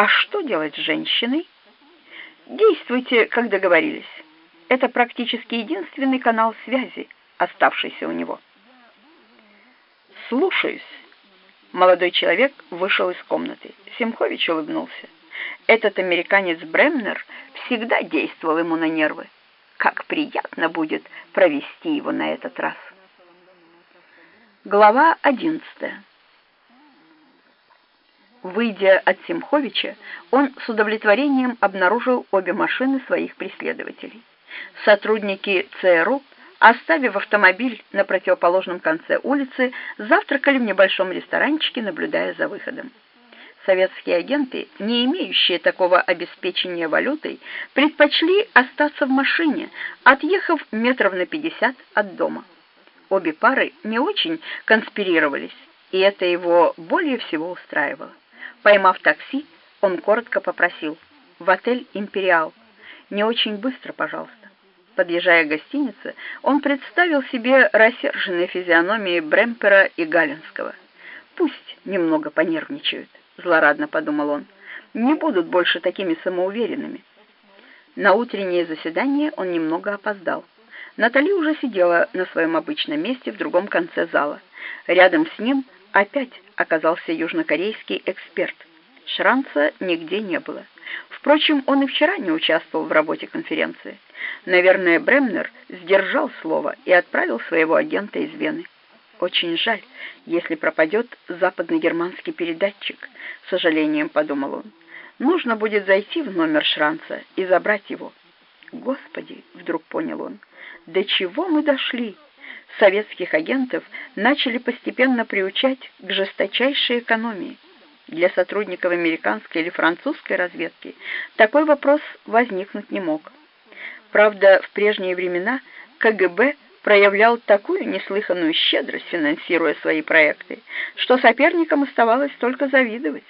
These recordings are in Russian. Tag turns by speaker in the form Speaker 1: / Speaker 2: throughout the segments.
Speaker 1: А что делать с женщиной? Действуйте, как договорились. Это практически единственный канал связи, оставшийся у него. Слушаюсь. Молодой человек вышел из комнаты. Семхович улыбнулся. Этот американец Бремнер всегда действовал ему на нервы. Как приятно будет провести его на этот раз. Глава одиннадцатая. Выйдя от Семховича, он с удовлетворением обнаружил обе машины своих преследователей. Сотрудники ЦРУ, оставив автомобиль на противоположном конце улицы, завтракали в небольшом ресторанчике, наблюдая за выходом. Советские агенты, не имеющие такого обеспечения валютой, предпочли остаться в машине, отъехав метров на пятьдесят от дома. Обе пары не очень конспирировались, и это его более всего устраивало. Поймав такси, он коротко попросил «В отель «Империал». Не очень быстро, пожалуйста». Подъезжая к гостинице, он представил себе рассерженные физиономии Бремпера и Галинского. «Пусть немного понервничают», — злорадно подумал он. «Не будут больше такими самоуверенными». На утреннее заседание он немного опоздал. Натали уже сидела на своем обычном месте в другом конце зала. Рядом с ним опять оказался южнокорейский эксперт. Шранца нигде не было. Впрочем, он и вчера не участвовал в работе конференции. Наверное, Бремнер сдержал слово и отправил своего агента из Вены. Очень жаль, если пропадет западногерманский передатчик, сожалением подумал он. Нужно будет зайти в номер Шранца и забрать его. Господи, вдруг понял он, до чего мы дошли? Советских агентов начали постепенно приучать к жесточайшей экономии. Для сотрудников американской или французской разведки такой вопрос возникнуть не мог. Правда, в прежние времена КГБ проявлял такую неслыханную щедрость, финансируя свои проекты, что соперникам оставалось только завидовать.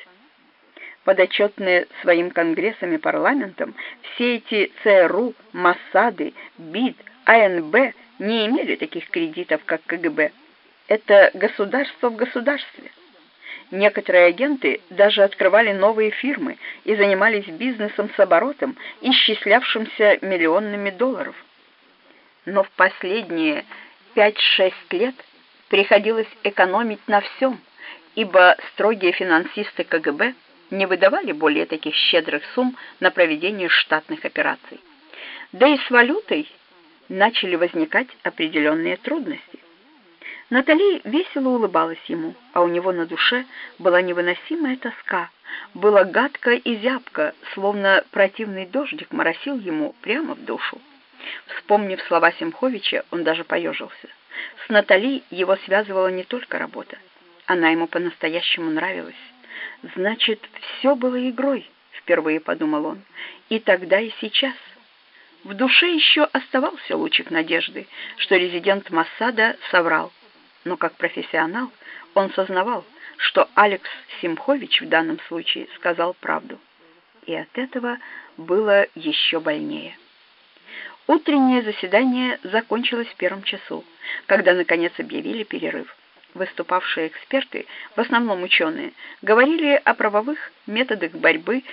Speaker 1: Подотчетные своим конгрессам и парламентам, все эти ЦРУ, Моссады, БИД, АНБ не имели таких кредитов, как КГБ. Это государство в государстве. Некоторые агенты даже открывали новые фирмы и занимались бизнесом с оборотом, исчислявшимся миллионными долларов. Но в последние 5-6 лет приходилось экономить на всем, ибо строгие финансисты КГБ не выдавали более таких щедрых сумм на проведение штатных операций. Да и с валютой начали возникать определенные трудности. Натали весело улыбалась ему, а у него на душе была невыносимая тоска. Было гадко и зябко, словно противный дождик моросил ему прямо в душу. Вспомнив слова Семховича, он даже поежился. С Натали его связывала не только работа. Она ему по-настоящему нравилась. Значит, все было игрой, впервые подумал он. И тогда, и сейчас. В душе еще оставался лучик надежды, что резидент Массада соврал, но как профессионал он сознавал, что Алекс Симхович в данном случае сказал правду. И от этого было еще больнее. Утреннее заседание закончилось в первом часу, когда наконец объявили перерыв. Выступавшие эксперты, в основном ученые, говорили о правовых методах борьбы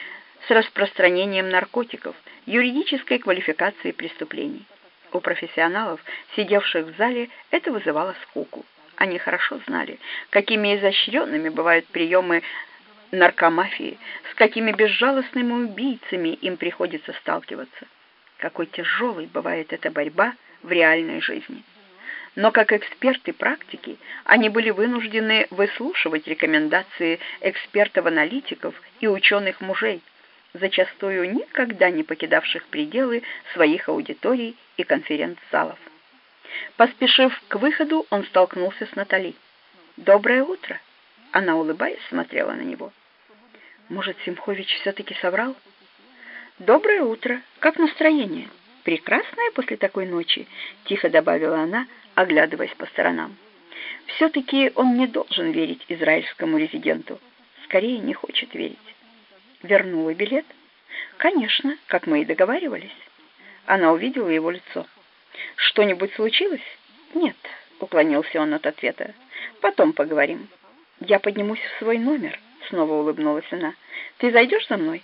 Speaker 1: с распространением наркотиков, юридической квалификации преступлений. У профессионалов, сидевших в зале, это вызывало скуку. Они хорошо знали, какими изощренными бывают приемы наркомафии, с какими безжалостными убийцами им приходится сталкиваться. Какой тяжелой бывает эта борьба в реальной жизни. Но как эксперты практики они были вынуждены выслушивать рекомендации экспертов-аналитиков и ученых-мужей, зачастую никогда не покидавших пределы своих аудиторий и конференц-залов. Поспешив к выходу, он столкнулся с Натали. «Доброе утро!» Она, улыбаясь, смотрела на него. «Может, Симхович все-таки соврал?» «Доброе утро! Как настроение?» «Прекрасное после такой ночи», — тихо добавила она, оглядываясь по сторонам. «Все-таки он не должен верить израильскому резиденту. Скорее не хочет верить». Вернула билет? Конечно, как мы и договаривались. Она увидела его лицо. Что-нибудь случилось? Нет, уклонился он от ответа. Потом поговорим. Я поднимусь в свой номер, снова улыбнулась она. Ты зайдешь за мной?»